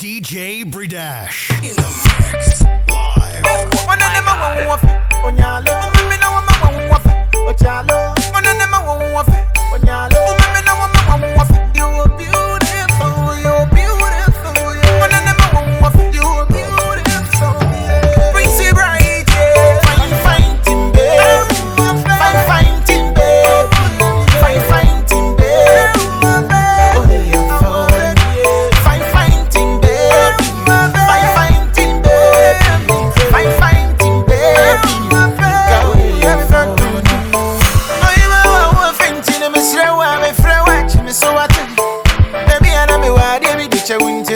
DJ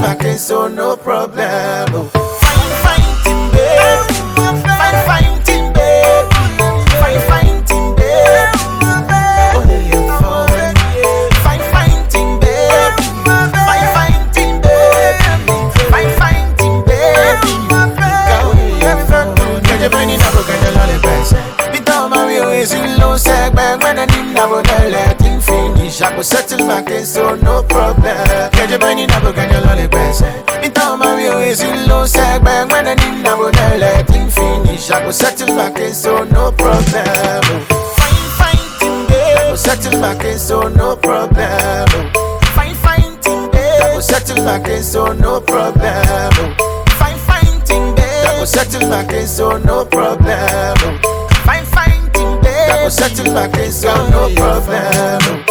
my case so no problem. Oh. Fine fine fine fine fine fine thing babe. Yeah fine, fine fine fine fine thing babe, fine fine thing babe. Go yeah fine, kẹjẹ bẹ́ẹ̀ ni nàbọ̀ kẹjẹ lọ́lẹ̀ bẹ́sẹ̀. Bitọ́ ma rí o èsì ló sẹ́gbẹ́ When ní nàbọ̀dẹ́ let him finish I go settle my case so no problem. Kẹjẹ bẹ́ẹ̀ ni nàbọ̀ kẹjẹ lọ́lẹ̀ bẹ́sẹ̀. Bitọ́ ma rí o èsì ló sẹ́gbẹ́ When ní nàbọ̀dẹ́ let him finish I go settle my case so no problem. Fine fine thing babe, I go settle my case so no problem. Fine fine thing babe, I go settle my case so no problem. Fine fine thing babe, I go settle my case so no problem. Fine fine thing babe, I go settle my case so no problem.